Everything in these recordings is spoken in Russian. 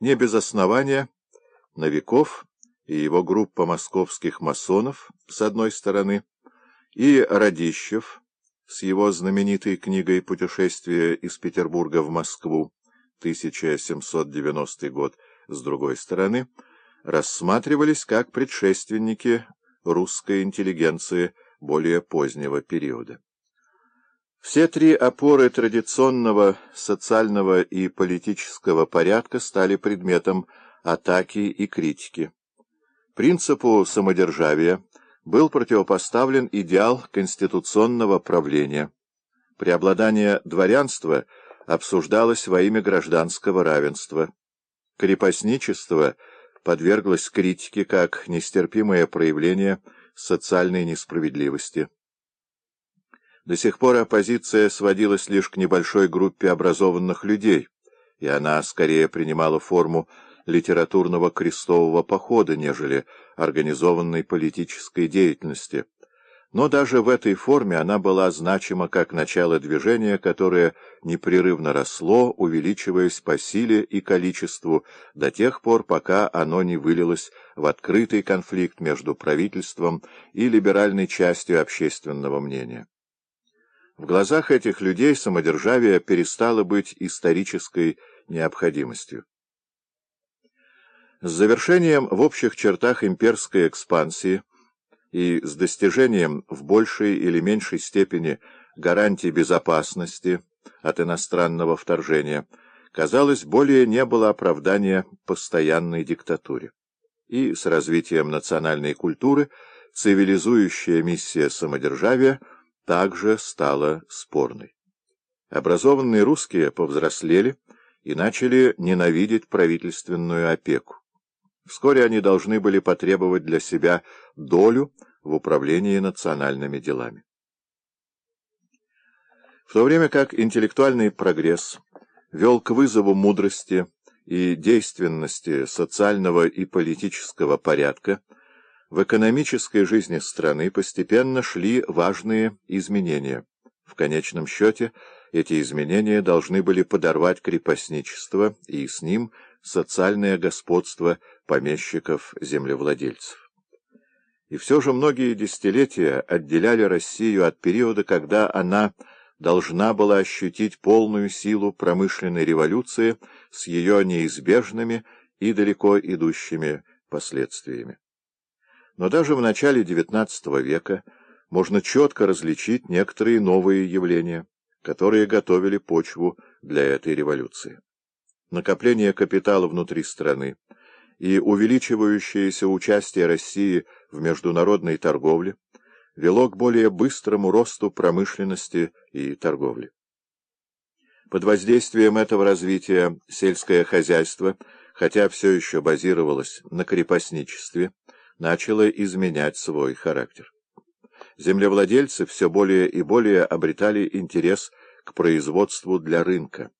Не без основания Новиков и его группа московских масонов с одной стороны, и Радищев с его знаменитой книгой «Путешествие из Петербурга в Москву» 1790 год с другой стороны, рассматривались как предшественники русской интеллигенции более позднего периода. Все три опоры традиционного социального и политического порядка стали предметом атаки и критики. Принципу самодержавия был противопоставлен идеал конституционного правления. Преобладание дворянства обсуждалось во имя гражданского равенства. Крепостничество подверглось критике как нестерпимое проявление социальной несправедливости. До сих пор оппозиция сводилась лишь к небольшой группе образованных людей, и она скорее принимала форму литературного крестового похода, нежели организованной политической деятельности. Но даже в этой форме она была значима как начало движения, которое непрерывно росло, увеличиваясь по силе и количеству, до тех пор, пока оно не вылилось в открытый конфликт между правительством и либеральной частью общественного мнения. В глазах этих людей самодержавие перестало быть исторической необходимостью. С завершением в общих чертах имперской экспансии и с достижением в большей или меньшей степени гарантий безопасности от иностранного вторжения, казалось, более не было оправдания постоянной диктатуре. И с развитием национальной культуры цивилизующая миссия самодержавия – также стала спорной. Образованные русские повзрослели и начали ненавидеть правительственную опеку. Вскоре они должны были потребовать для себя долю в управлении национальными делами. В то время как интеллектуальный прогресс вел к вызову мудрости и действенности социального и политического порядка, в экономической жизни страны постепенно шли важные изменения. В конечном счете, эти изменения должны были подорвать крепостничество и с ним социальное господство помещиков-землевладельцев. И все же многие десятилетия отделяли Россию от периода, когда она должна была ощутить полную силу промышленной революции с ее неизбежными и далеко идущими последствиями. Но даже в начале XIX века можно четко различить некоторые новые явления, которые готовили почву для этой революции. Накопление капитала внутри страны и увеличивающееся участие России в международной торговле вело к более быстрому росту промышленности и торговли. Под воздействием этого развития сельское хозяйство, хотя все еще базировалось на крепостничестве, начало изменять свой характер. Землевладельцы все более и более обретали интерес к производству для рынка.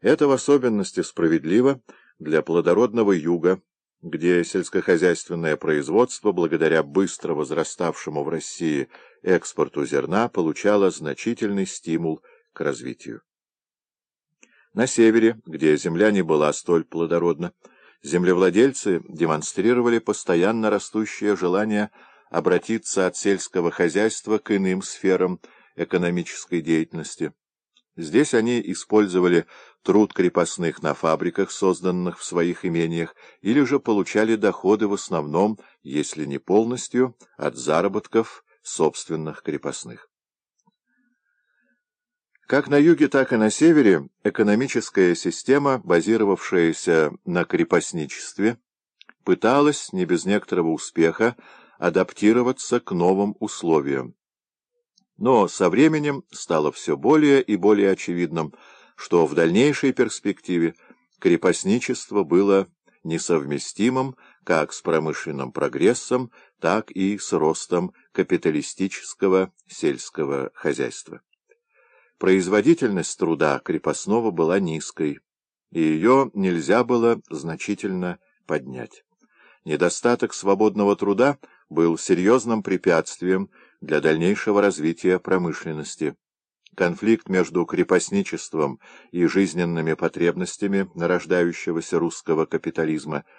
Это в особенности справедливо для плодородного юга, где сельскохозяйственное производство, благодаря быстро возраставшему в России экспорту зерна, получало значительный стимул к развитию. На севере, где земля не была столь плодородна, землевладельцы демонстрировали постоянно растущее желание обратиться от сельского хозяйства к иным сферам экономической деятельности. Здесь они использовали труд крепостных на фабриках, созданных в своих имениях, или же получали доходы в основном, если не полностью, от заработков собственных крепостных. Как на юге, так и на севере экономическая система, базировавшаяся на крепостничестве, пыталась, не без некоторого успеха, адаптироваться к новым условиям. Но со временем стало все более и более очевидным, что в дальнейшей перспективе крепостничество было несовместимым как с промышленным прогрессом, так и с ростом капиталистического сельского хозяйства. Производительность труда крепостного была низкой, и ее нельзя было значительно поднять. Недостаток свободного труда был серьезным препятствием для дальнейшего развития промышленности. конфликт между крепостничеством и жизненными потребностями нарождающегося русского капитализма